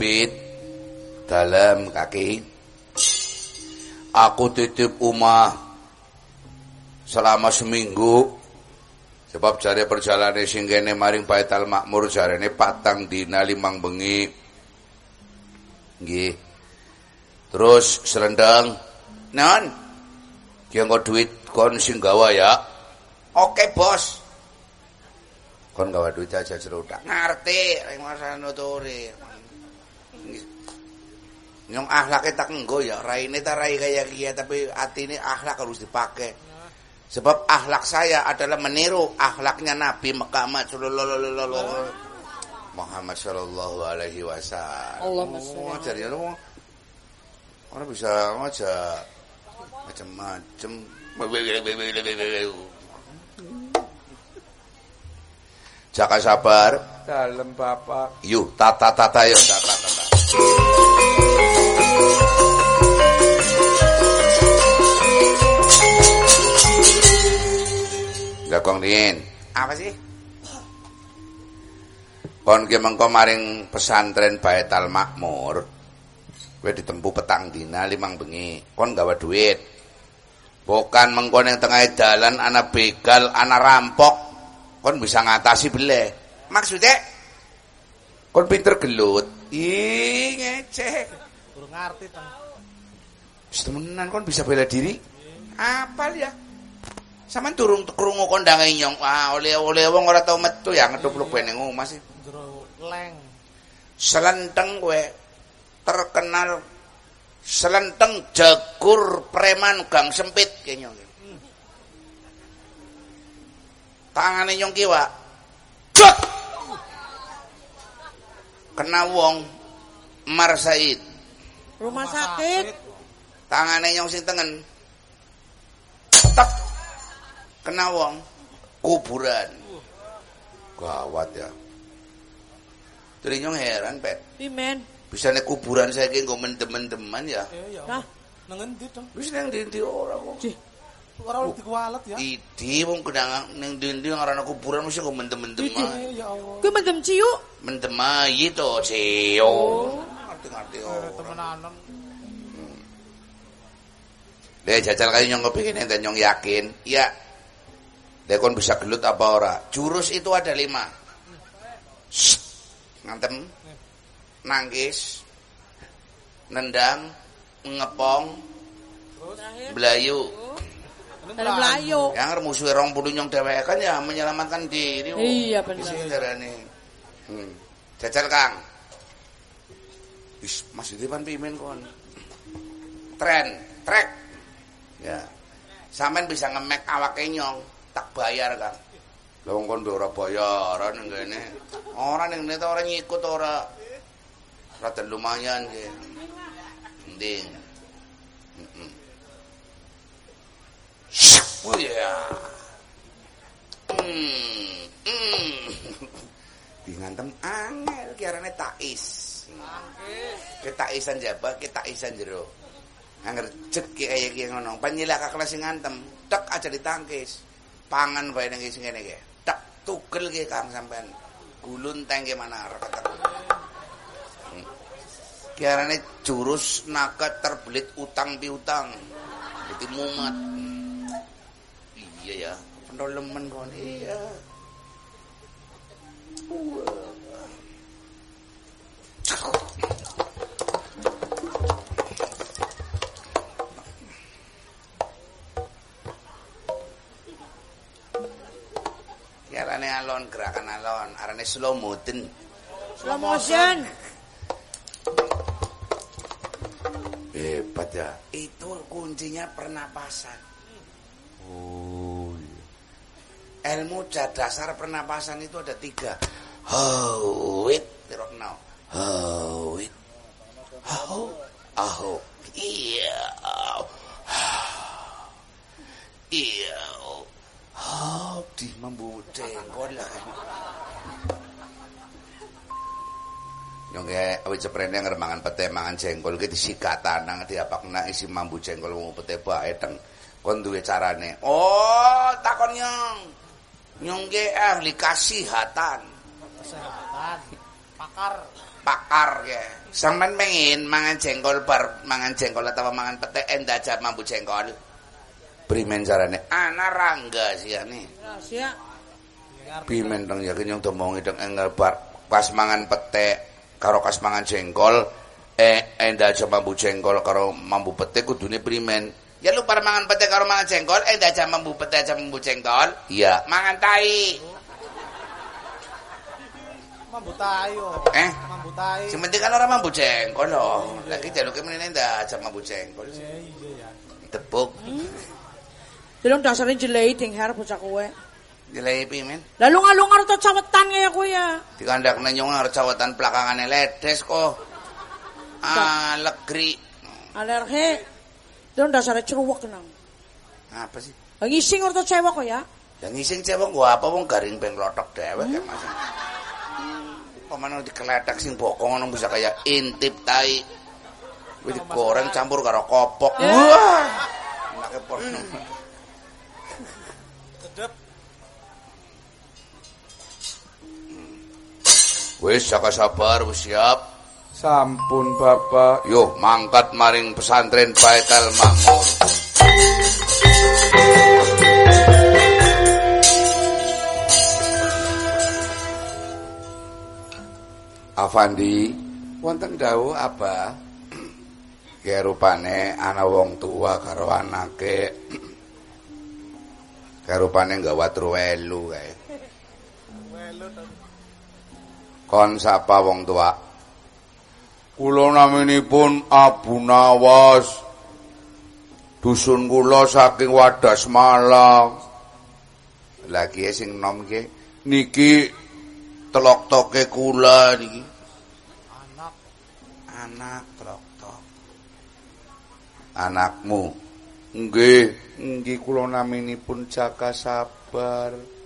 Pit. Dalam kaki. Aku titip umah selama seminggu. Sebab jari perjalanan sing kene maring Baitul Makmur jarene patang dina limang bengi. Nggih. Terus serendang. Non. Ki duit kon sing gawa ya. Oke, Bos. Kon gawa duit aja cerutak. Ngerti, ring masa nuturi. Nyong akhlaknya tak enggo ya, raine tak rai kayak kia tapi ini akhlak harus dipakai. Sebab akhlak saya adalah meniru akhlaknya Nabi Muhammad sallallahu Muhammad sallallahu alaihi wasallam. Allahumma sholli. Ngajar ya lu. Orang bisa ngajak macam-macam. Jaka sabar. Dalam Bapak. Yuk, tata tata yuk, tata tata. Gakong dingin. Apa sih? Kon ki mengko maring pesantren Baitul Makmur. Kowe ditempu petang dina limang bengi. Kon gawa duit. Bukan mengko ning tengah dalan ana begal, ana rampok. Kon bisa ngatasi bele. Maksudnya kon pinter gelut. Ih, ngecek. Kurang ngerti temenan kon bisa bela diri. Apal ya? Saman turung krungu kondange nyong. Wah, oleh-oleh wong ora tau metu ya ngedupluk beneng omah sih. Jero leng. Selenteng kowe terkenal selenteng jagur preman gang sempit kayaknya. Tangane nyong kiwa. Jot! Kena wong Mar Said. Rumah sakit. Tangane nyong sing tengen. Tek. Kena wong kuburan. Gawat ya. Jadi nyong heran, Pet. Pimen. Bisa nek kuburan saya ki nggo mendem-mendeman ya. Eh ya. Nah, Nang endi teng? Wis nang ndi ora kok. Cih. Ora oleh dikualet ya. Idi wong kenang ning ndi ora ana kuburan mesti nggo mendem-mendeman. Eh ya Allah. kuwi mendem ciu. Mendem ayi to, Cio. Ngerti-ngerti Eh, ora. Temenanan. Dek jajal kayu nyong kepingin enten nyong yakin. Ya. Dek kon bisa gelut apa ora? Jurus itu ada lima. Shh. Ngantem. Nangkis. Nendang. Ngepong. Belayu. Dalam Melayu. Yang musuh rong puluh nyong dewek kan ya menyelamatkan diri. wong. Iya. Isi darane. Hmm. Kang. Wis Mas Depan pimen kon. Tren, trek. Ya. Sampean bisa ngemek awake nyong, tak bayar Kang. Lah wong kon ora bayaran ngene. Ora ning ngene ora nyikut ora. Rada lumayan ki. Mending. Heeh. Oh ya. Hmm. Hmm. Di ngantem angel ki tais. Ketaisan jaba, ketaisan jero. Angger cet ki kaya ki ngono. Panyilaka kelas sing ngantem, tek aja ditangkis. Pangan bae nang sing ngene ki. Tek tugel ki Kang sampean. Gulunteng ki mana reketek. Hmm. Ki arane jurus naga terbelit utang piutang. Jadi mumet. Iya ya, pendolemen kon iya. Ki arane alon gerakan alon, arane slow motion. Slow motion. Hebat ya. Itu kuncinya pernapasan. Oh iya. Ilmu dasar pernapasan itu ada tiga. Hawit, tidak kenal. Hawit. Hau, aho. Iya. Iya. Di membuce. Kolah. Nyong ke awi ceprene ngremangan pete mangan jengkol ki disikatan nang diapakna isi mambu jengkol mau pete bae teng kon duwe carane. Oh, takon nyong. Nyong ke ahli kasihatan. Kesehatan. Pakar. pakar ya. Sampeyan pengen mangan jengkol bar mangan jengkol atau mangan pete endah mambu jengkol. Primen carane? Ana rangga siane. Rahasia. Primen teng ya kenyang domongi teng enggal bar pas mangan pete karo kas mangan jengkol eh endah aja mambu jengkol karo mambu pete kudune primen. Ya lu para mangan pete karo mangan jengkol endah aja mambu pete aja mambu jengkol. Iya, mangan tai. Mambu tayo. Eh? Mambu tayo. Sing penting kan orang mambu jengkol loh. Lagi jaluke menene ndak aja mambu jengkol. Eh, iya ya. Tepuk. Delong dasare jelei ding her bocah kowe. Dilepi men. Lah lu ngalungar to cawetan kaya kowe ya. Dikandakne nyong arep cawatan belakangane ledes kok. Ah, legri. Alergi. Delong dasare ceruwek nang. Apa sih? Ngising to cewek kok ya. Yang ngising cewek gua apa wong garing peng lotok dewek ya Mas. Pemana dikeletek sing bokong ngono bisa kayak intip tai. Wis digoreng campur karo kopok. Ya. Wah. Enake porno. Wis saka sabar wis siap. Sampun Bapak. Yo mangkat maring pesantren Baitul Makmur. Afandi, wonten dawuh apa? Kayak rupane ana wong tua karo anake. Kayak rupane gawat ruwelu kae. Welu to. Kon sapa wong tua? Kula naminipun Abu Nawas. Dusun kula saking Wadas Malang. Lagi sing nom ki Niki telok-toke kula niki. Anak. Anak telok-tok. Anakmu nggih, nggih kula naminipun Jaka Sabar.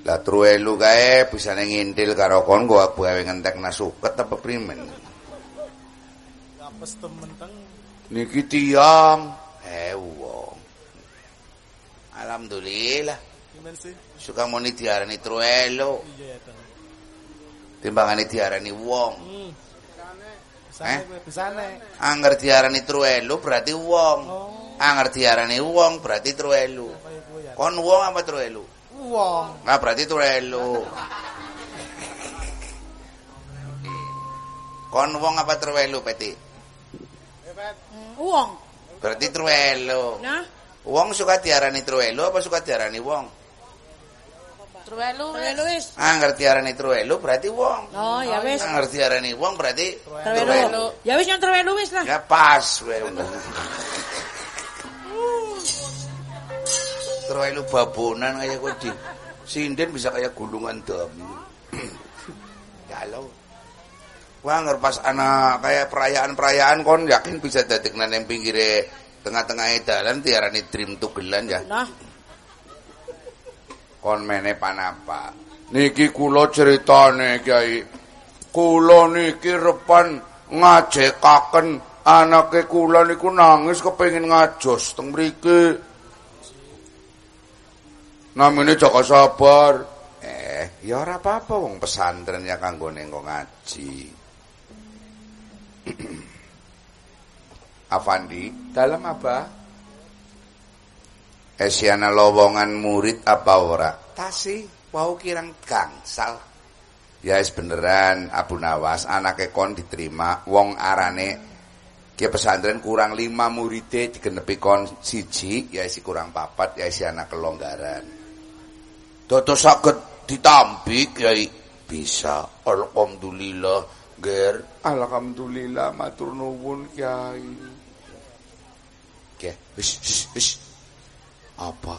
Lah truelu kae bisane ngintil karo kon gua gawe ngentek nasuket apa primen. Apes temen teng. Niki tiyang Eh wong. Alhamdulillah. Suka moni diarani truelu, Iya ya teng. timbangane diarani wong. Hmm. Eh? Angger diarani truelu berarti wong. Oh, Angger diarani wong berarti truelu. kowe ya. Kon wong apa truelu? Wong. Nah, berarti truelu. Kon wong apa truelu, Peti? Uang. Berarti truelu. Nah, Wong suka diarani truelu apa suka diarani wong? Truelu wis. Angger diarani truelu berarti wong. Oh, ya wis. Angger diarani wong berarti Truelu. Ya wis yang truelu wis lah. Ya pas kowe. Truelu babonan kayak kowe di sinden bisa kayak gulungan dami. Galau. Wah, angger pas ana kayak perayaan-perayaan kon yakin bisa dadekna nang pinggire tengah-tengah dalan diarani trim tugelan ya. Nah, Kon mene panapa? Niki kula critane Kyai. Kula niki repan ngajekaken anake kula niku nangis kepengin ngajos teng mriki. Namine Jaka Sabar. Eh, ya ora apa-apa wong pesantren ya kanggo nengko ngaji. Afandi, Dalam apa? Esiana lowongan murid apa ora? Tasi, wau kirang gangsal. Ya wis beneran Abu Nawas anake kon diterima wong arane Ki pesantren kurang lima muride digenepi kon siji ya isi kurang papat ya isi anak kelonggaran. Dados saged ditambik ya bisa. Alhamdulillah, Ger. Alhamdulillah matur nuwun Kyai. Oke, wis wis wis. Apa?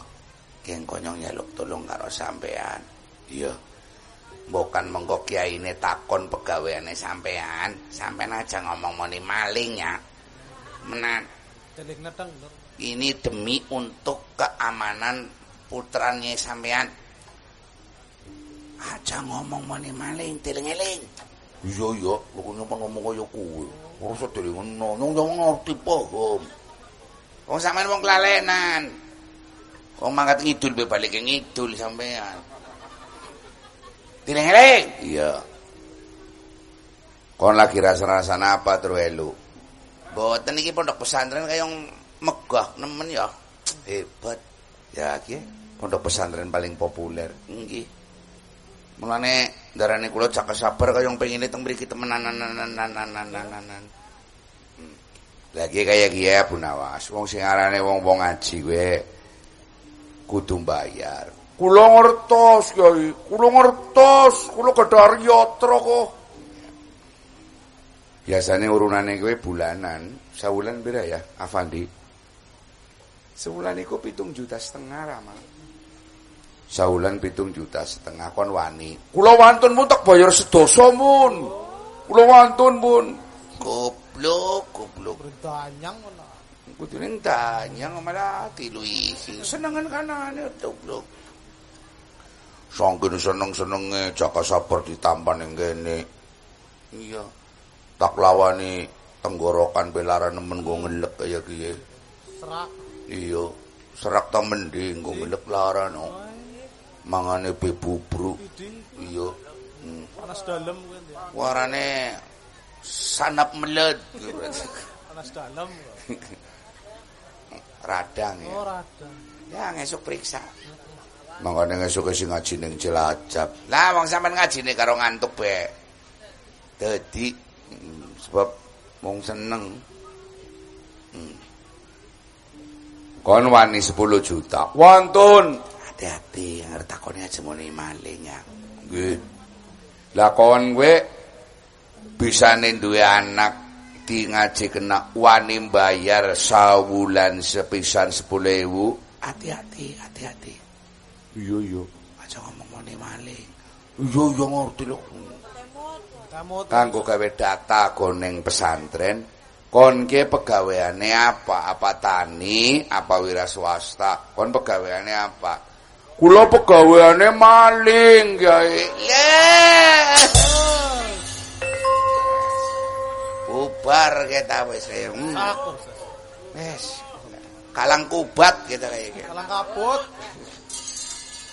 Keng konyong nyeluk tolong karo sampean. Iya. Bukan mengko kiyaine takon pegaweane sampean, sampean aja ngomong moni maling ya. Menan, ini demi untuk keamanan putranya sampean. Aja ngomong moni maling, teling-eling. Iya iya, lho kok nyapa ngomong kaya kuwi. Ora usah ngono, nyong nyong ngerti paham. Wong sampean wong kelalenan. Wong mangkat ngidul be balik ngidul sampean. Dileng-eleng. Iya. Kon lagi rasa-rasana apa terus elu? Boten iki pondok pesantren kayong megah nemen ya. Hebat. Ya ki pondok pesantren paling populer. Nggih. Mulane darane kula cak sabar kayong pengine teng mriki temenan. Lagi kaya kia Bu Nawas, wong sing arane wong-wong ngaji kowe kudu bayar. Kula ngertos, Kyai. Kula ngertos, kula gedhar yatra kok. Biasane urunane kowe bulanan, sawulan pira ya, Afandi? Sebulan iku pitung juta setengah Rama. Saulan pitung juta setengah kon wani. Kula wantun pun tak bayar sedoso mun. Kula wantun pun. Goblok, goblok. Berdanyang mana? Kudune danyang malah tilu isi. Senengan kanane goblok. Sangkin seneng-senenge Jaka Sabar ditampan ning kene. Iya. Tak lawani tenggorokan belaran nemen go ngelek kaya kiye. Serak. Iya, serak ta mending go ngelek laran. Mangane be bubruk. Iya. Hmm. Panas ya. Warane sanap melet. Panas dalam. Radang ya. Oh rada. Ya ngesuk periksa. Mangane ngesuk sing ngaji ning Cilacap. Lah wong sampean ngajine karo ngantuk be. Dadi mm, sebab wong seneng. Hmm. Kon wani 10 juta. Wonten. Hati-hati yang takone aja muni maling ya. Nggih. Lah kon kowe bisane duwe anak di ngaji kena wani bayar sawulan sepisan 10.000. Hati-hati, hati-hati. Iya iya. Aja ngomong muni maling. Iya iya ngerti lho. Kamu Kanggo gawe data goneng pesantren, kon ki pegaweane apa? Apa tani, apa wira swasta? Kon pegaweane apa? Kula pegaweane maling, Kyai. Yeah. Bubar kita wis. Hmm. aku. Wes. Kalang kubat kita kayak gitu. Kalang kaput.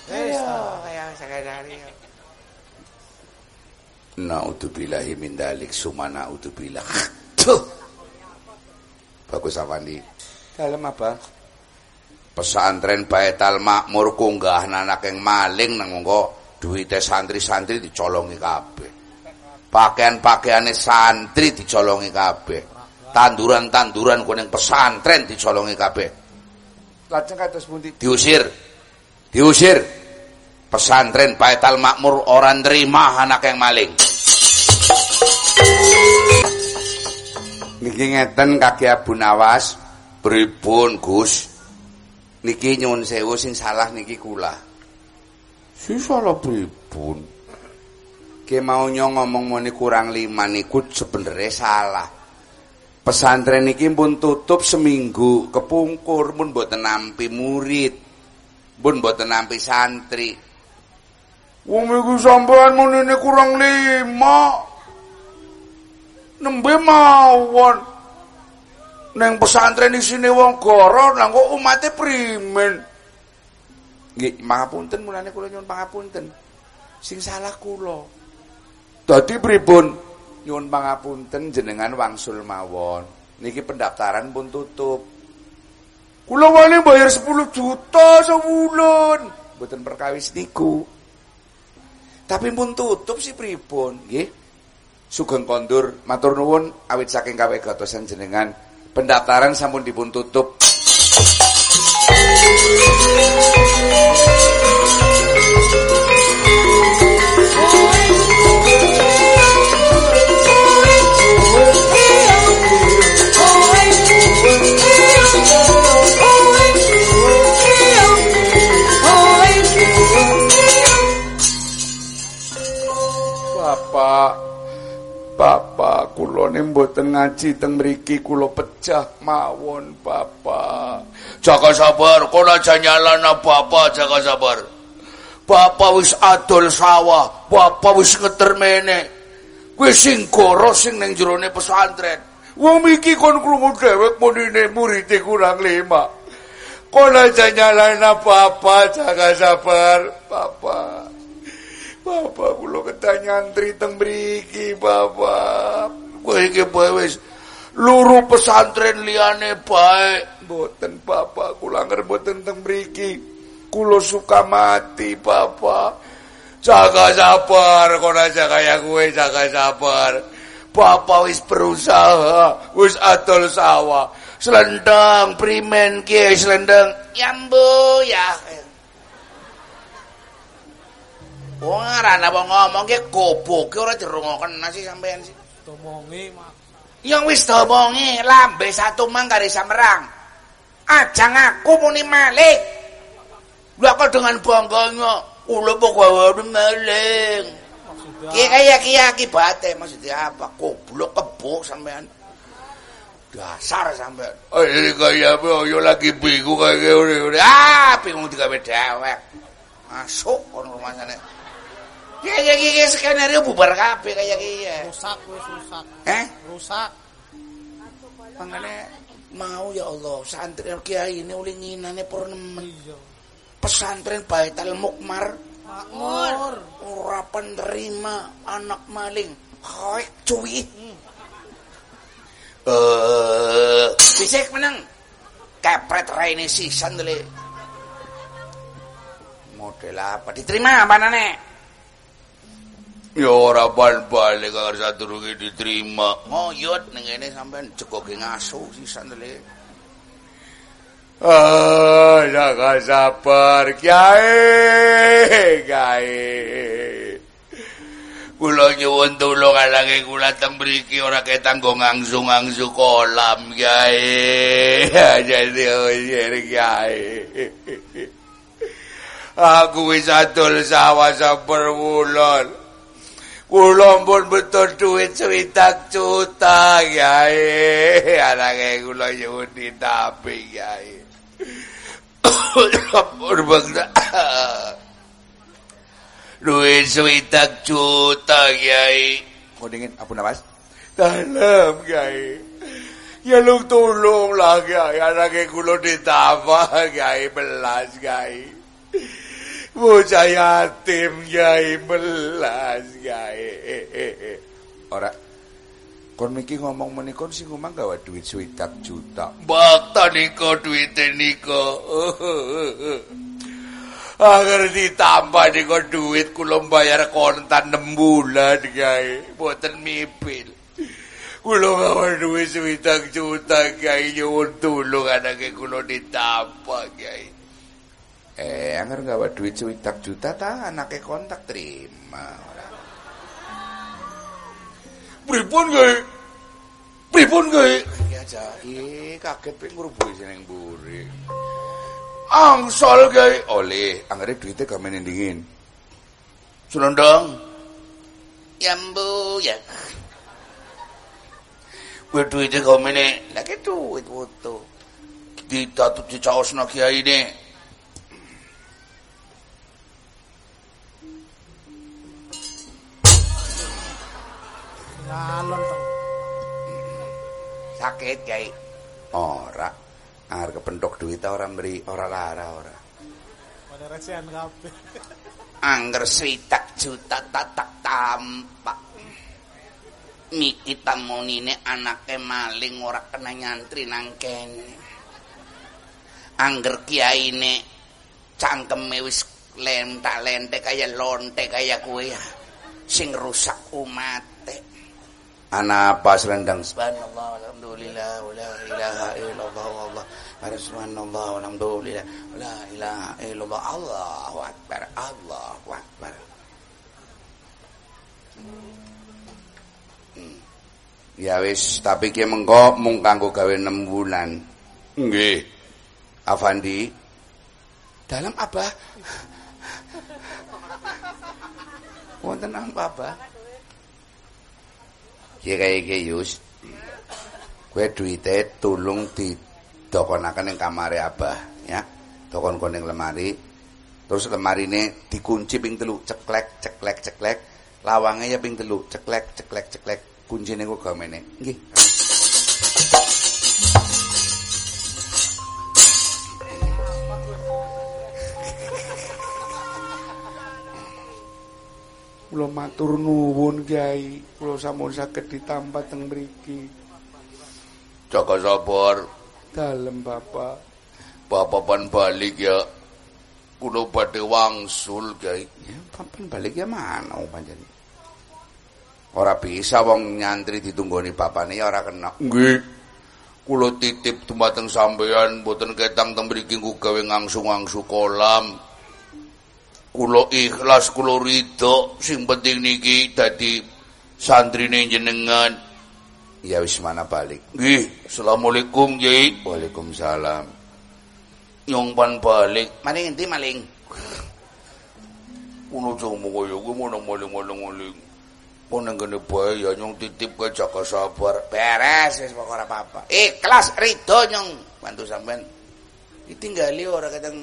Ayo, kayak sekadari. Naudzubillahi min dalik sumana naudzubillah. Tuh. Bagus Afandi. Dalam apa? Pesantren Baitul Makmur kunggah anak yang maling nang monggo duwite santri-santri dicolongi kabeh. Pakaian-pakaiane santri dicolongi kabeh. Tanduran-tanduran kuning pesantren dicolongi kabeh. Lajeng kados pundi? Diusir. Diusir. Pesantren Baitul Makmur orang terima anak yang maling. Niki ngeten kaki Abu Nawas, pripun Gus? Niki nyuwun sewu sing salah niki kula. Si salah pripun? Ki mau nyong ngomong muni kurang lima niku sebenarnya salah. Pesantren niki pun tutup seminggu, kepungkur pun mboten nampi murid. Pun mboten nampi santri. Wong iku sampean munine kurang lima. Nembe mawon. Neng pesantren isine wong goro, lah kok umate primen. Nggih, pangapunten mulane kula nyuwun pangapunten. Sing salah kula. Dadi pripun? Nyuwun pangapunten jenengan wangsul mawon. Niki pendaftaran pun tutup. Kula wani bayar 10 juta sebulan. Mboten perkawis niku. Tapi pun tutup si pripun, nggih. Sugeng kondur matur nuwun awit saking kawe gatosan jenengan pendaftaran sampun dipun tutup. Bapak Bapak kula ne mboten ngaji teng mriki kula pecah mawon Bapak. Jaga sabar, kono aja nyalana Bapak jaga sabar. Bapak wis adol sawah, Bapak wis ngetermene. Kuwi sing goro sing ning jerone pesantren. Wong iki kon krungu dhewek munine murite kurang lima. Kono aja nyalana Bapak jaga sabar, Bapak. Bapak kula kedah nyantri teng mriki, Bapak. Kowe iki bae wis luru pesantren liyane bae. Mboten Bapak, kula anger mboten teng mriki. Kula suka mati, Bapak. Jaga sabar, kono jaga ya kowe jaga sabar. Bapak wis berusaha, wis adol sawah. Selendang primen ki selendang. Ya mbu ya. Wong arane wong ngomong ki goboke ora dirungoken sih sampean sih. Tomongi mak. Yang wis domongi lambe satu mangkari samerang. Ajang aku muni malik. Lu aku dengan bangganya. Ulu pokoknya maling. Maksudnya Ki kaya ki akibate maksudnya apa? Goblok kebo sampean. Dasar sampean. Ini kaya apa? Yo lagi bingung kayak gini. Ah, bingung digawe dewek. Masuk kon rumah sana. Ya ya ya skenario bubar kabeh kaya ki ya. rusak wis rusak. Eh? Rusak. Mangane mau ya Allah santri kiai ini uli nginane purnemen. Iya. Pesantren Baitul Mukmar Makmur. ora penerima anak maling. Hoek cuwi. Eh, bisik meneng. Kepret raine sisan dele. Model apa diterima apa nane? Ya ora bal-balik agar sadurunge diterima. Ngoyot ning kene sampean jegoke ngaso sisan dele. Ah, jaga sabar, Kiai, Kiai. Kula nyuwun tulung alange kula teng mriki ora ketang go ngangsu-ngangsu kolam, Kiai. Jadi oyer, Kiai. Aku wis adol sawah sabar wulan. Kula pun betul duit swidak juta, Kiai. Anake kula nyuwun ditapi, Kiai. Ampun bangsa. Duit swidak juta, Kiai. Kau dingin, apa nafas? Dalam, Kiai. Ya lu tolong lah, Kiai. Anaknya kulo ditambah, Kiai. Belas, Kiai. Bocah yatim, Kiai. Belas, Kiai. Ora, kon miki ngomong menikon sing ngomong gawa duit swidak juta. Bakta niko duite niko. Agar ditambah niko duit kula bayar kontan 6 bulan, Kiai. Boten mipil. Kula gawa duit swidak juta, Kiai. Nyuwun tulung anake kula ditambah, Kiai. Eh, agar gawa duit swidak juta ta anake kontak terima. Pripun, Kiai? Pripun? Iki aja, iki kaget pengen ngrubuhi seneng mburi. Angsal, Kiai. Oleh, anggere duitnya gamen dingin. Selendang. Ya mbu ya. Kuwi duitnya gamen Lagi duit foto. ditatu dicaosna Kiai ini. Ngalon teng. Sakit kiai. Ora. Arep kepentok duit ora mberi, ora lara ora. Pada recehan kabeh. Angger swidak juta tatak tampak. Miki tamonine anake maling ora kena nyantri nang kene. Angger kiyaine cangkeme wis lentak-lentek kaya lonte kaya ya. Sing rusak umate. Ana apa selendang Subhanallah walhamdulillah wa la ilaha illallah wallah subhanallah walhamdulillah wa la ilaha illallah. Allahu akbar Allahu akbar. Ya wis, tapi ki mengko mung kanggo gawe 6 bulan. Nggih. Afandi, dalam apa wonten apa, Abah? Iki Yus. Kowe duite tulung didokonaken ning kamare Abah, ya. Dokon kon ning lemari. Terus lemarine dikunci ping telu, ceklek, ceklek, ceklek. Lawange ya ping telu, ceklek, ceklek, ceklek. Kuncine kok gamene. Nggih. Kula matur nuwun Kyai, kula sampun saged ditampa teng mriki. Jaga sabar. Dalem Bapak. Bapak pan balik ya. Kula badhe wangsul, Kyai. Ya, papan balik ya mana pancen. Ora bisa wong nyantri ditunggoni bapane ya ora kena. Nggih. Kula titip dumateng sampeyan mboten ketang teng mriki nggo gawe ngangsu-ngangsu kolam. Kula ikhlas, kula ridho, sing penting niki dadi santrine jenengan. Ya wis mana balik. Nggih, Assalamualaikum, Kyai. Waalaikumsalam. Nyong pan balik. Maling endi maling? Kulo jomo kaya kuwi mono maling-maling-maling. Kok nang kene bae ya nyong titip ke jaga sabar. Beres wis pokok ora apa-apa. Ikhlas ridho nyong bantu sampean. Ditinggali ora kadang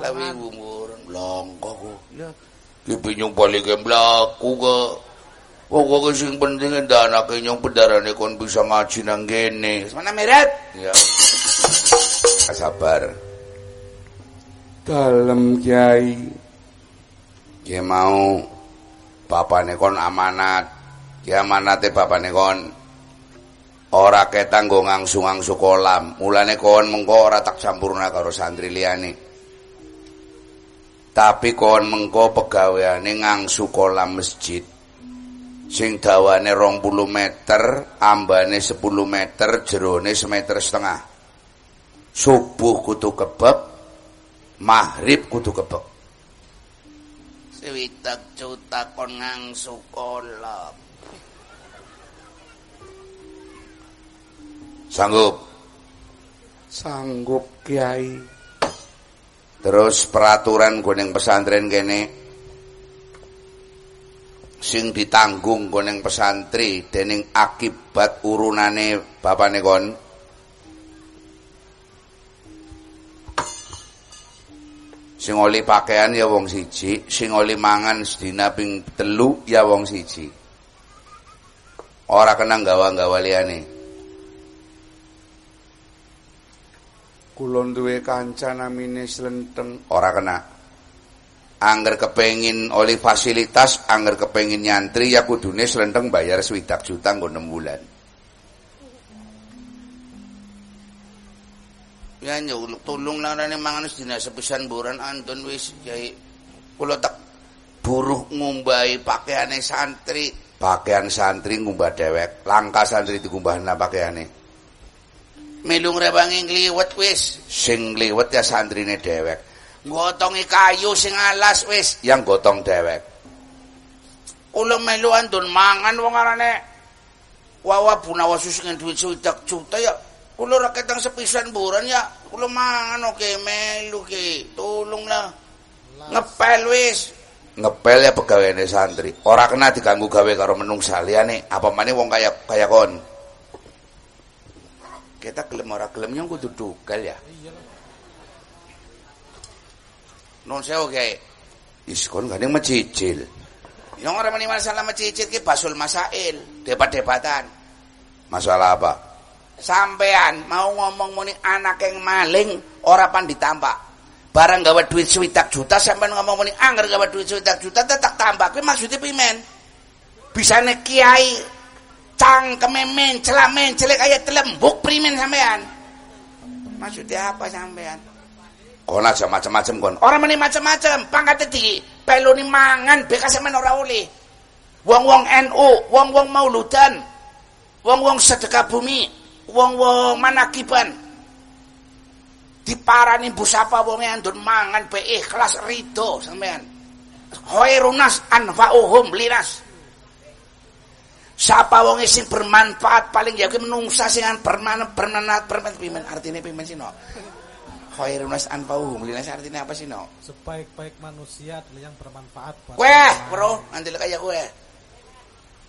lawi umuran langka kok. Ya. Ki balik ke mlaku kok. Pokoknya sing penting anake nyong pendarane kon bisa ngaji nang kene. Mana meret? Ya. Sabar. Dalem Kyai. Ki mau bapane kon amanat. Ki amanate bapane kon ora ketang nggo ngangsu-ngangsu kolam. Mulane kon mengko ora tak campurna karo santri liyane. Tapi kon mengko pegaweane ngangsu kolam masjid. Sing dawane 20 meter, ambane 10 meter, jerone semeter setengah. Subuh kudu kebab, maghrib kudu kebab. Sewidak juta kon ngangsu kolam. Sanggup. Sanggup Kyai. Terus peraturan kuning pesantren kene sing ditanggung kuning pesantri dening akibat urunane bapane kon. Sing oli pakaian ya wong siji sing oli mangan sedina ping telu ya wong siji. Ora kena gawa-gawa liyane Kula duwe kanca namine Slenteng. ora kena. Angger kepengin oleh fasilitas angger kepengin nyantri ya kudune selenteng bayar swidak juta nggo 6 bulan. Ya nyul tulung larane mangan sedina sepisan buran antun wis kiai kula tak buruh ngumbahi pakaiane santri. Pakaian santri ngumbah dewek langka santri dikumbah pakaiane melung rebangi ngliwet wis. Sing ngliwet ya santrine dewek ngotongi kayu sing alas wis. Yang gotong dewek kula melu andun mangan wong arane. Wawa bunawa susung duit sudak juta ya. Kula ra ketang sepisan buran ya. Kula mangan oke melu ki tulunglah. Ngepel wis. Ngepel ya pegawaiane santri. Ora kena diganggu gawe karo menungsa liyane apa maneh wong kaya kaya kon kita gelem ora gelem yang kudu dugal ya. Non sewu kae is kon gandeng mecicil. Yang ora meni masalah mecicil ki basul masail debat-debatan. Masalah apa? Sampean mau ngomong muni anak yang maling ora pan ditampak barang gawe duit swidak juta sampean ngomong muni angger gawe duit swidak juta tetap tambah kuwi maksudnya pimen? Bisane kiai cangkeme mencela mencelek kaya telembuk primen sampean. Maksudnya apa sampean? Kon aja macam-macam kon. Ora meni macam-macam pangkate di peloni mangan bekas sampean ora oleh. Wong-wong NU wong-wong mauludan wong-wong sedekah bumi wong-wong manakiban. Diparani bu sapa wonge andun mangan be ikhlas rido sampean. Khairunas anfa'uhum linas Sapa wong sing bermanfaat paling ya kuwi menungsa sing bermanfaat bermanfaat bermanfaat pimen artine pimen sino. Khairun nas anfa'uhum linas artine apa sino? Sebaik-baik manusia adalah yang bermanfaat buat lain. bro, nanti kayak kue.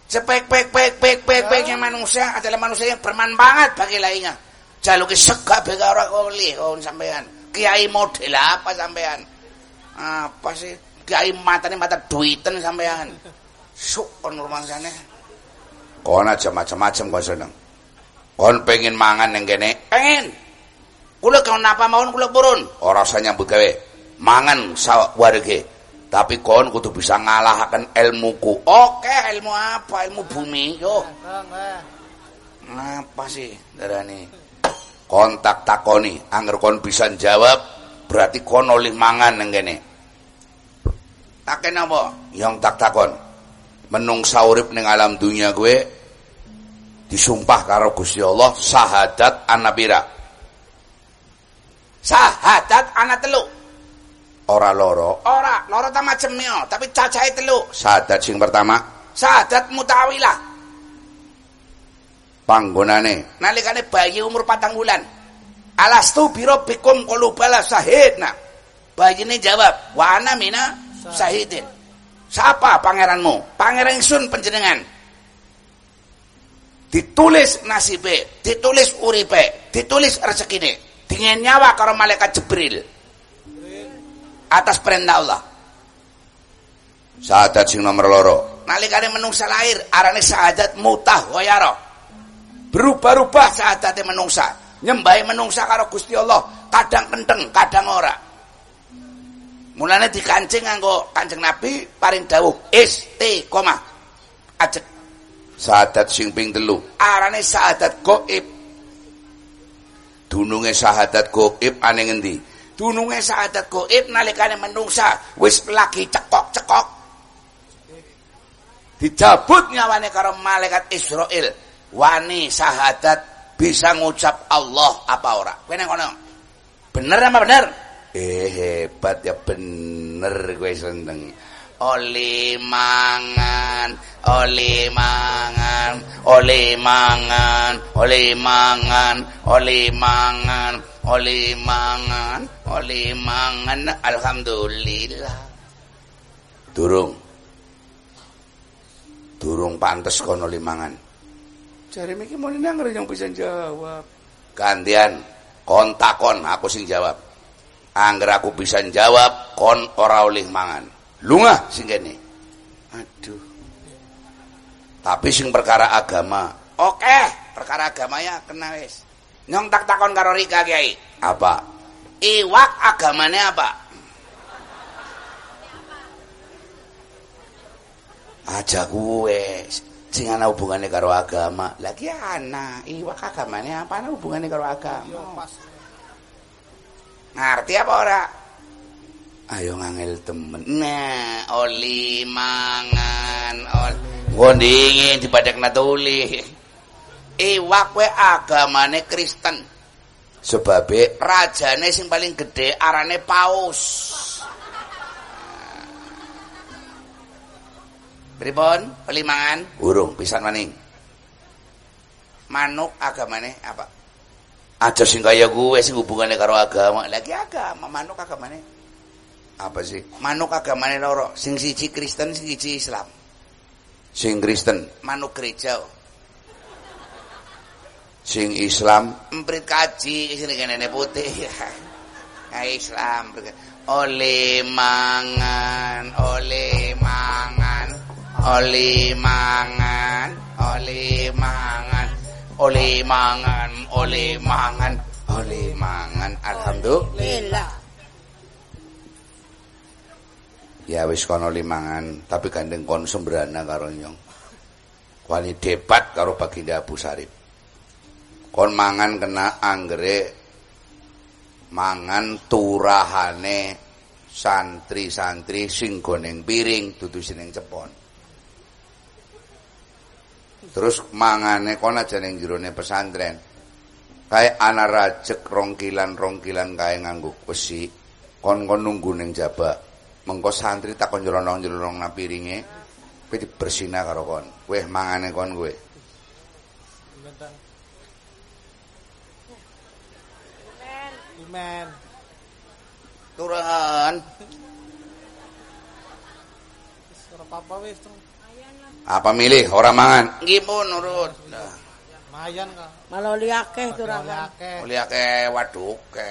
Sebaik-baik baik baik baik baiknya manusia adalah manusia yang bermanfaat bagi lainnya. Jaluki sega bega ora koli kon sampean. Kiai model apa sampean? Apa sih? Kiai matane mata duiten sampean. Suk kon rumangsane. Kon aja macam-macam kon seneng. Kon pengen mangan ning kene? Pengen. Kula kau napa mawon kula purun. Ora usah nyambut gawe. Mangan sawak warga. Tapi kon kudu bisa ngalahaken ilmuku. Oke, ilmu apa? Ilmu bumi. Yo. Ngapa sih darani? Kontak takoni, angger kon bisa jawab, berarti kon oleh mangan nang kene. Taken apa? Yang tak takon. Menungsa urip ning alam dunia gue disumpah karo Gusti Allah sahadat anabira. Sahadat anak telu. Ora loro. Ora, loro ta macemnya, tapi cacahe telu. Sahadat sing pertama Sahadat mutawilah. panggonane Nalikane bayi umur patang bulan. Alastu biro bikum kolubala sahidna. Bayi ini jawab, wa ana mina sahidin. Siapa pangeranmu? Pangeran sun penjenengan. Ditulis nasibe, ditulis uripe, ditulis rezekine. Dengan nyawa karo malaikat Jibril. Atas perintah Allah. sahadat sing nomor loro nalikane menungsa lahir arane syahadat mutah wayara berubah-ubah syahadatnya menungsa nyembahi menungsa karo Gusti Allah kadang kenteng kadang ora mulane dikancing nganggo Kanjeng Nabi paring dawuh istiqomah ajek sahadat sing ping telu. Arane syahadat gaib dununge sahadat goib ane ngendi? Dununge syahadat gaib nalikane menungsa wis lagi cekok-cekok. Dicabut nyawane karo malaikat Israel wani syahadat bisa ngucap Allah apa ora? Kowe nang kono. Bener apa bener eh hebat ya bener gue seneng. Oli mangan oli mangan oli mangan oli mangan oli mangan oli mangan oli mangan. Alhamdulillah. Durung. Durung pantes kono limangan cari mikir mau denger yang bisa jawab. Gantian kon takon aku sing jawab angger aku bisa jawab kon ora oleh mangan. Lunga sing kene? Aduh. Tapi sing perkara agama. Oke perkara agama ya kena wis. Nyong tak takon karo Rika Kiai. Apa? Iwak agamane apa? Aja gue sing ana hubungane karo agama. Lagi ana. Iwak agamane apa? Ana hubungane karo agama ngerti apa ora? Ayo ngangel temen. Nah oli mangan oli. Ngondingin di badak natuli iwak we agamane Kristen. Sebabe? Rajane sing paling gede arane paus. Pripun? Pelimangan? urung pisan maning. Manuk agamane apa? Aja sing kaya gue sing hubungane karo agama Lagi agama, manuk agamane. apa sih Manuk agamane loro, sing siji Kristen, sing siji Islam. sing Kristen Manuk gereja. sing Islam Emprit kaji sini kene putih. Ya Islam. Oleh mangan, oleh mangan, oleh mangan, oleh mangan, oleh mangan, oleh mangan, oleh mangan. Alhamdulillah. ya wis kono limangan tapi gandeng kon sembrana karo nyong wani debat karo baginda Abu Sarip kon mangan kena anggere mangan turahane santri-santri sing goneng piring dudu sining cepon terus mangane kon aja ning jerone pesantren kae ana rajek rongkilan-rongkilan kae nganggo besi kon kon nunggu ning jaba mengko santri takon jelonong-jelonong nang piringe kowe dibersihna karo kon kowe mangane kon kowe Imen. Turun. Wis ora apa-apa wis. Apa milih ora mangan nurut. Nah, Mayan. Malah oli akeh turahan. akeh. Oli akeh waduke.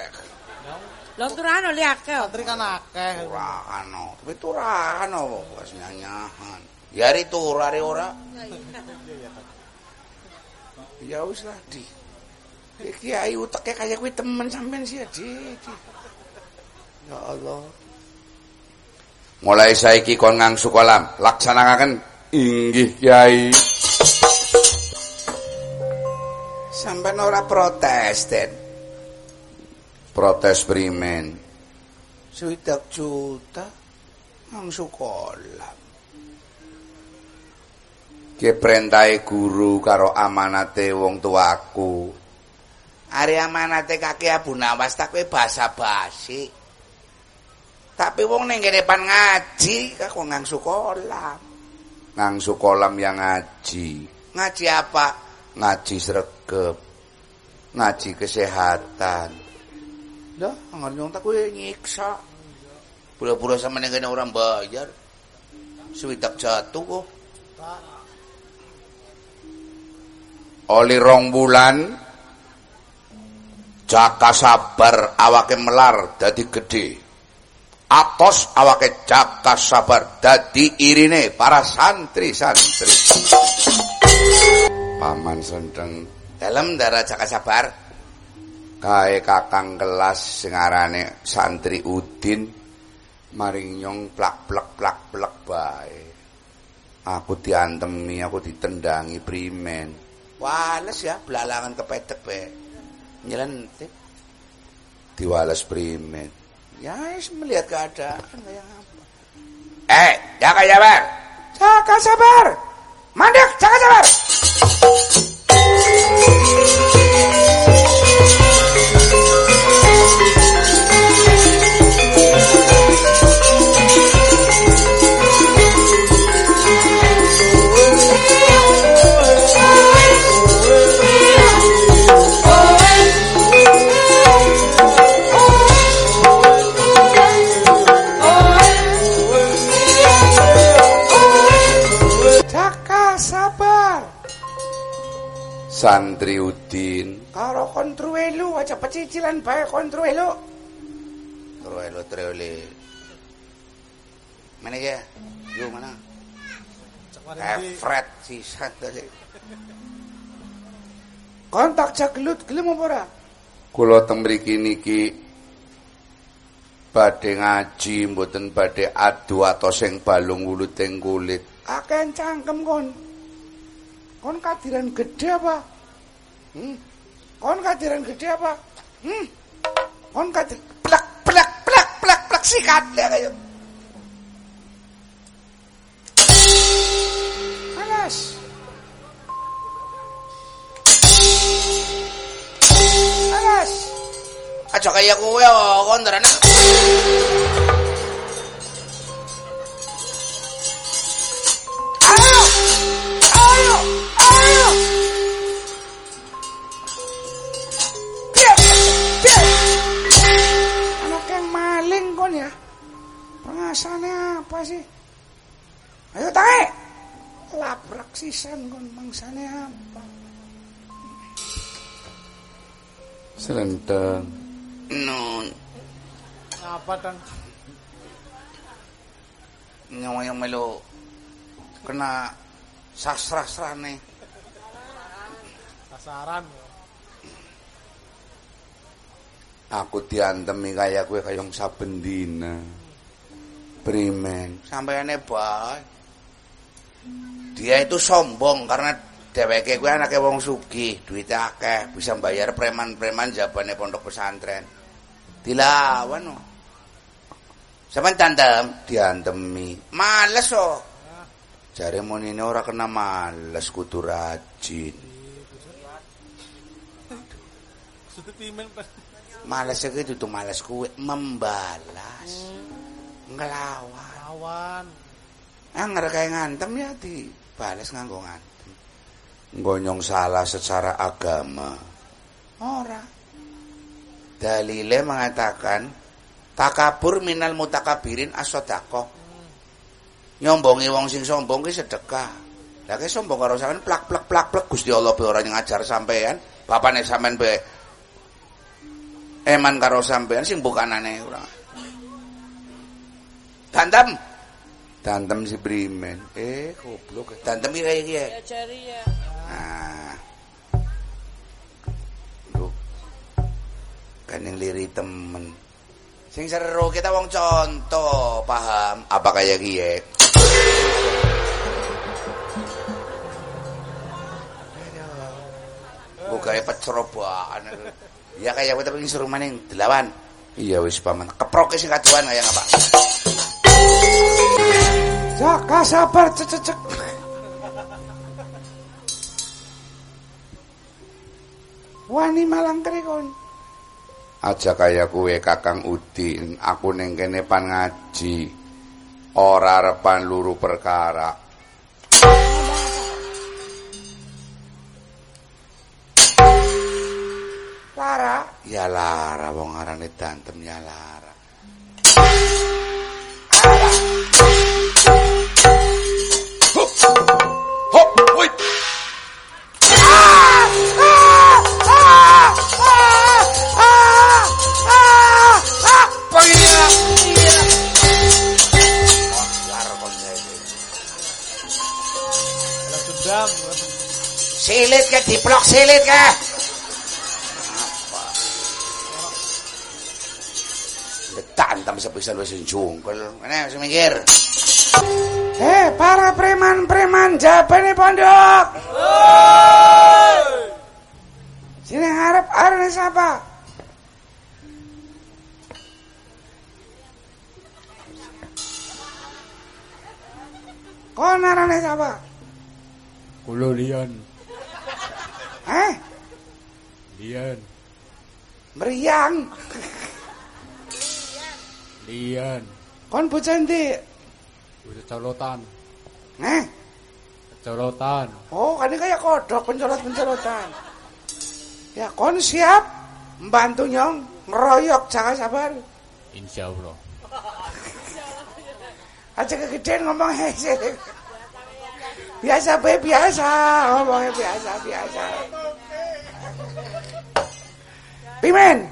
Lho turahan oli akeh. Santri kan akeh. Turano, tapi turano pas nyanyahan. Yari turare ora. ya wis lah di Ki kiai uteke kaya kuwi temen sampean sih di, di. ya Allah Mulai saiki kon ngangsu kolam, laksanakaken inggih Kyai. Sampai ora protes, Den. Protes primen. Swidak juta nang sekolah. Ki perintahe guru karo amanate wong tuaku. Ari amanate kaki Abu Nawas tak kowe basa-basi. Tapi wong ning kene pan ngaji kok nang sekolah. Ngangsu kolam yang ngaji. Ngaji apa? Ngaji sregep. Ngaji kesehatan. Lah, angon nyong tak kowe nyiksa. Pura-pura sama kene orang bayar. Swidak jatuh kok. Oli rong bulan Jaka sabar awake melar dadi gede. Atos awake jaka sabar dadi irine para santri-santri. Paman sendeng Dalam darah jaka sabar. kae kakang kelas sing arane santri Udin maring nyong plak plek plak plek bae. Aku diantemi, aku ditendangi primen. Wales ya, belalangan kepedek be. Nyelentik. Diwales primen. Ya, melihat keadaan kayak apa. Eh, jaga sabar. Jaka sabar. Mandek, jaka sabar. Santri Udin. Karo kontroelu aja pecicilan bae kontroelu. Kontroelu treole. Mana ya? Yo mana? Efret sisan tadi. Kontak jaglut gelem apa ora? Kula teng mriki niki badhe ngaji mboten badhe adu sing balung wulut teng kulit. Akeh cangkem kon. Kon kadiran gede apa? Hmm? Kon kadiran gede apa? Hmm? Kon kadir plak plak plak plak plak sikat ya kayo. Alas. Alas. Aja kaya kowe oh, kon ndarana. Pengasannya apa sih? Ayo tae. Labrak sisan kon mangsane apa? Selenteng. Nun, Apa dan nyawa yang melu kena sastra-srane. kasaran? Aku diantemi kaya kowe kayong saben dina. Primen. Sampaiane bae. Dia itu sombong karena dheweke kuwi anake wong sugih, duwite akeh, bisa bayar preman-preman jabane pondok pesantren. Dilawan no. Sampeyan tantem, Diantemi. males oh. Jare monine ora kena males kudu rajin. Males iki dudu males kuwi membalas. Ngelawan. Lawan. Anger kae ngantem ya dibales nganggo ngantem. Gonyong salah secara agama. Ora. Dalile mengatakan takabur minal mutakabirin as-shadaqah. Nyombongi wong sing sombong ki sedekah. Lah ki sombong karo sampean plak plak plak plak Gusti Allah be ora ngajar sampean, bapane sampean be eman karo sampean sing bukanane ora. Dantem, Dantem si primen. Eh, goblok. dantem iki kaya iki. ya. Ya cari ya. Nah. Lu kan yang liri temen Sing seru kita wong contoh, paham? Apa kayak gie? Buka pecerobaan. Ya kayak kita pengen suruh maning delawan. Iya wis paman. Keproke sing kaduan kayak apa? Jaka sabar cecek. Wani malang krikon. Aja kaya kue Kakang Udin, aku ning kene pan ngaji. Ora arepan luru perkara. Lara, Ya lara wong arane dantem ya lara. Silit ke diplok silit ke. Detantam sepisan wis jungkel. Ngene wis mikir. eh para preman-preman jabane pondok. Sini ngarep arene siapa? Kon arane siapa? Kulo lian. Eh, Lian. meriang. Lian. Kon bocah ndi? Udah colotan. Eh, Colotan. oh kan ini kayak kodok pencolot-pencolotan. Ya kon siap membantu nyong ngeroyok jangan sabar. Insya Allah. Aja kegedean ngomong hese. Biasa be biasa, ngomongnya biasa biasa. Pimen,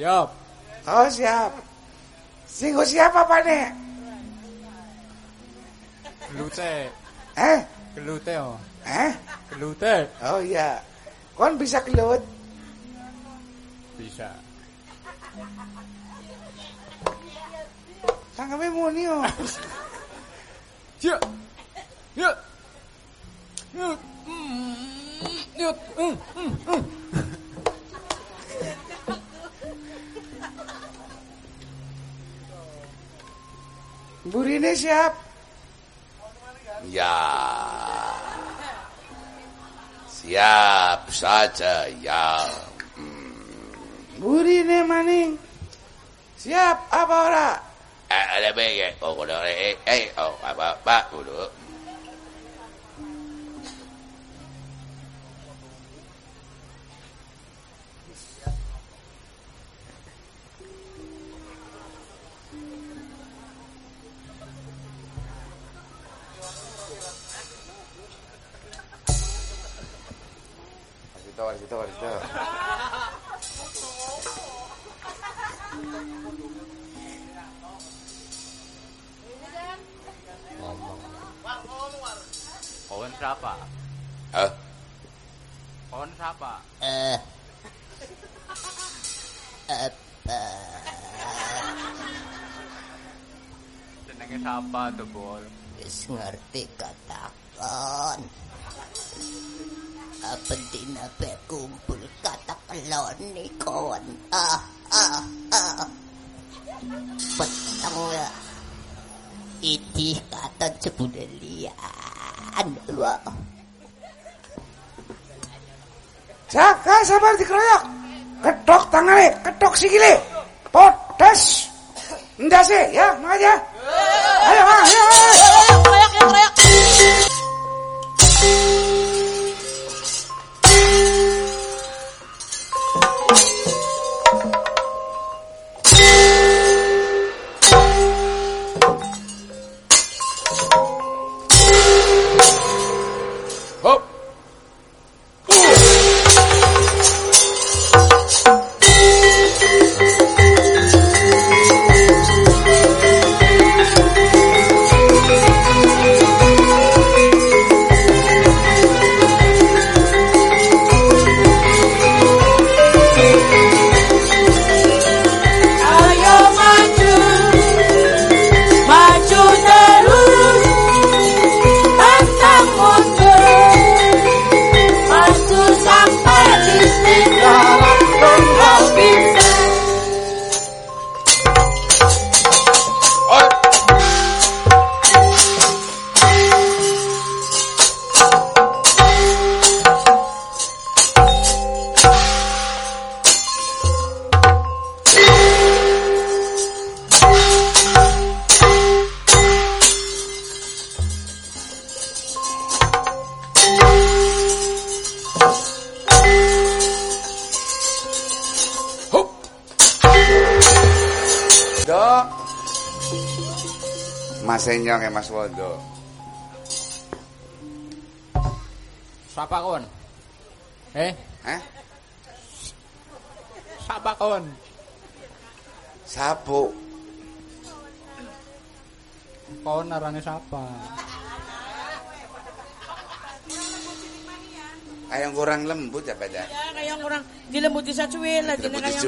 Siap. oh siap. Singgo siap apa nih? Gelute. Eh, Gelute oh. eh, Gelute. oh iya. Kon bisa kelut. Bisa. Tanggapnya muni oh. Yuk. Yuk. Yuk. Mm, Yuk. Mm, Burine siap. Ya. Siap saja ya. Burine maning. Siap apa ora? Eh, ada baik Oh, kudu eh, eh, oh, apa, apa, kudu. Warsito, warsito, warsito. Pohon siapa? Eh, Pohon siapa? Eh. Apa? Jenenge siapa tuh, Bol? Wis ngerti katakon. Apa dina be kumpul kata keloni kawan. Ah, ah, ah. Petang ya. Itih kata cebudelian. Wah. Jaka sabar dikeroyok. Ketok tangane, ketok sikile. Podes. Ndase ya, aja. Ayo, ayo, ayo.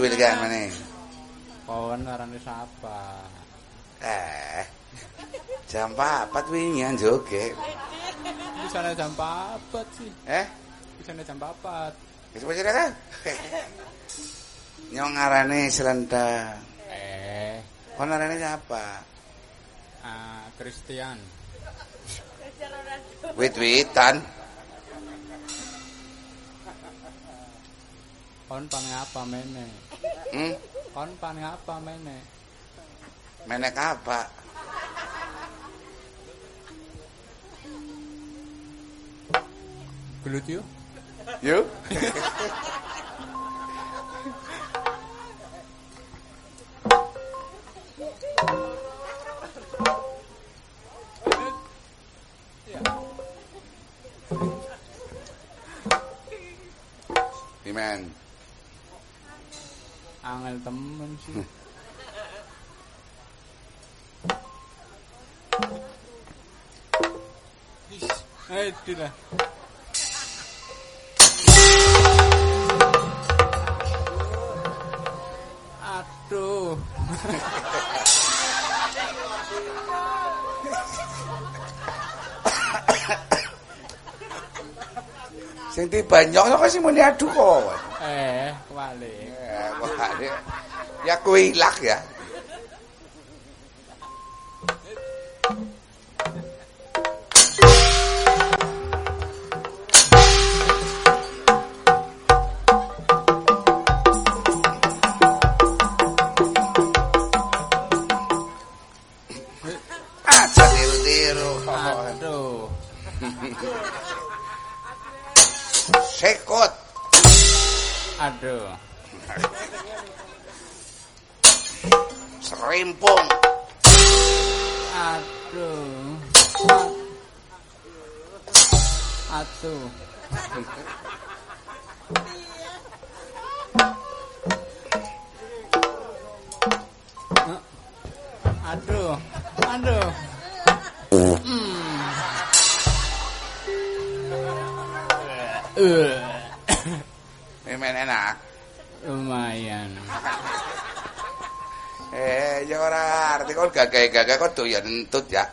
wilgan maneh. Pawon arane siapa? Eh. Jam 4 wingi joget. Wis ana jam apa sih. Eh? Bisa jam 4. Kan? Nyong arane selenta. Eh. Kon arane siapa? Ah, Christian. Wit-witan. Kon pan ngapa mene? Hmm? Kon pan ngapa mene? Menek apa? Gelut yuk. Yuk. Dimen. angel temen sih Hei, eh, tidak. Aduh. Sinti kok sing muni aduh kok. Eh, kembali. ya, ya, ya, ya. Doyan entut ya.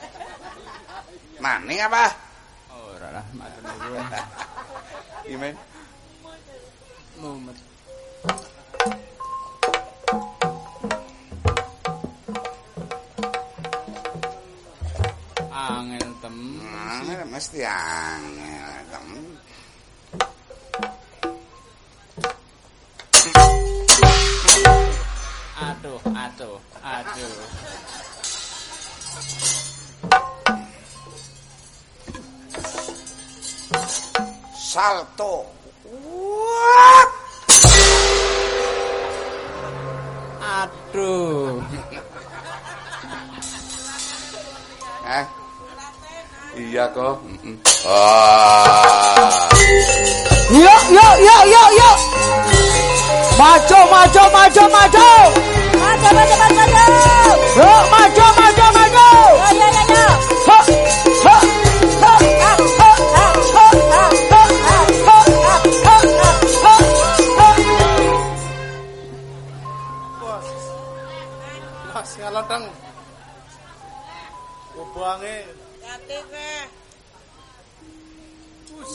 Maning apa? Ora lah, matur nuwun. Imen. Aduh. Eh. Iya kok. Ah. Yo yo yo yo yo. Maju maju maju maju. Maju maju maju maju. Yo maju maju maju. Yo yo yo yo. ngalor teng. Kubange. Ati ke. Bus.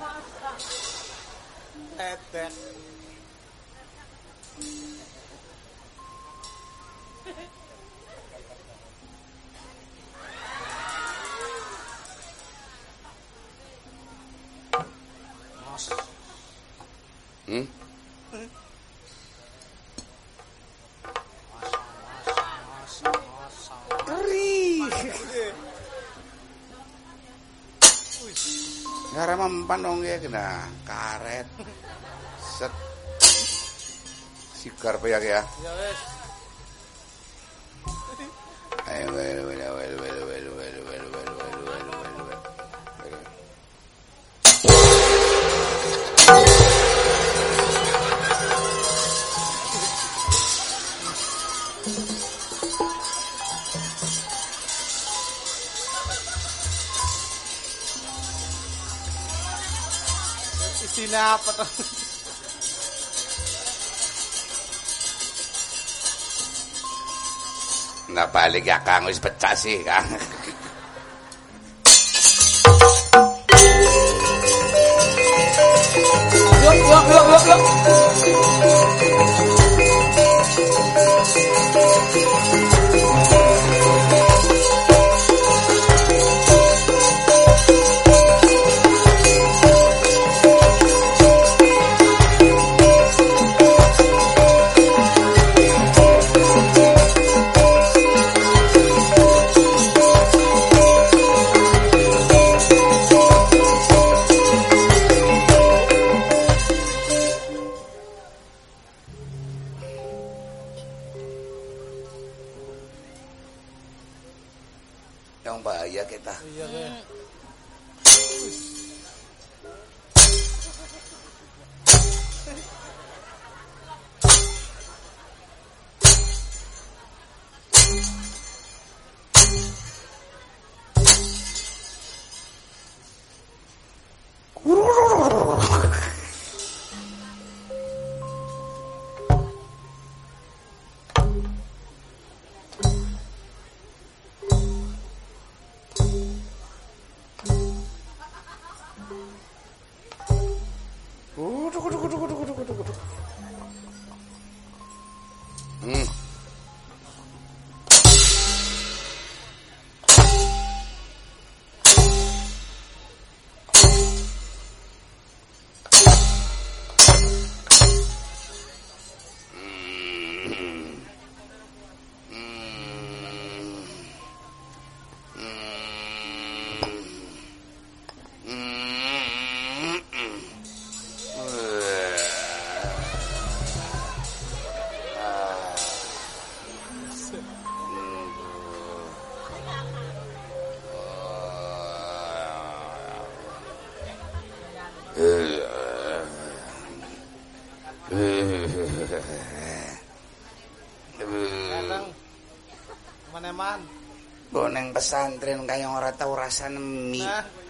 Masak. Tetek. polla que ha. Ya ves. Ay, bueno, bueno, bueno, bueno, bueno, bueno, bueno, bueno, bueno, bueno, bueno. Nah balik Kang wis pecah sih Kang. 우르르 man. Go neng pesantren kayak orang tau rasa nemi. Nah.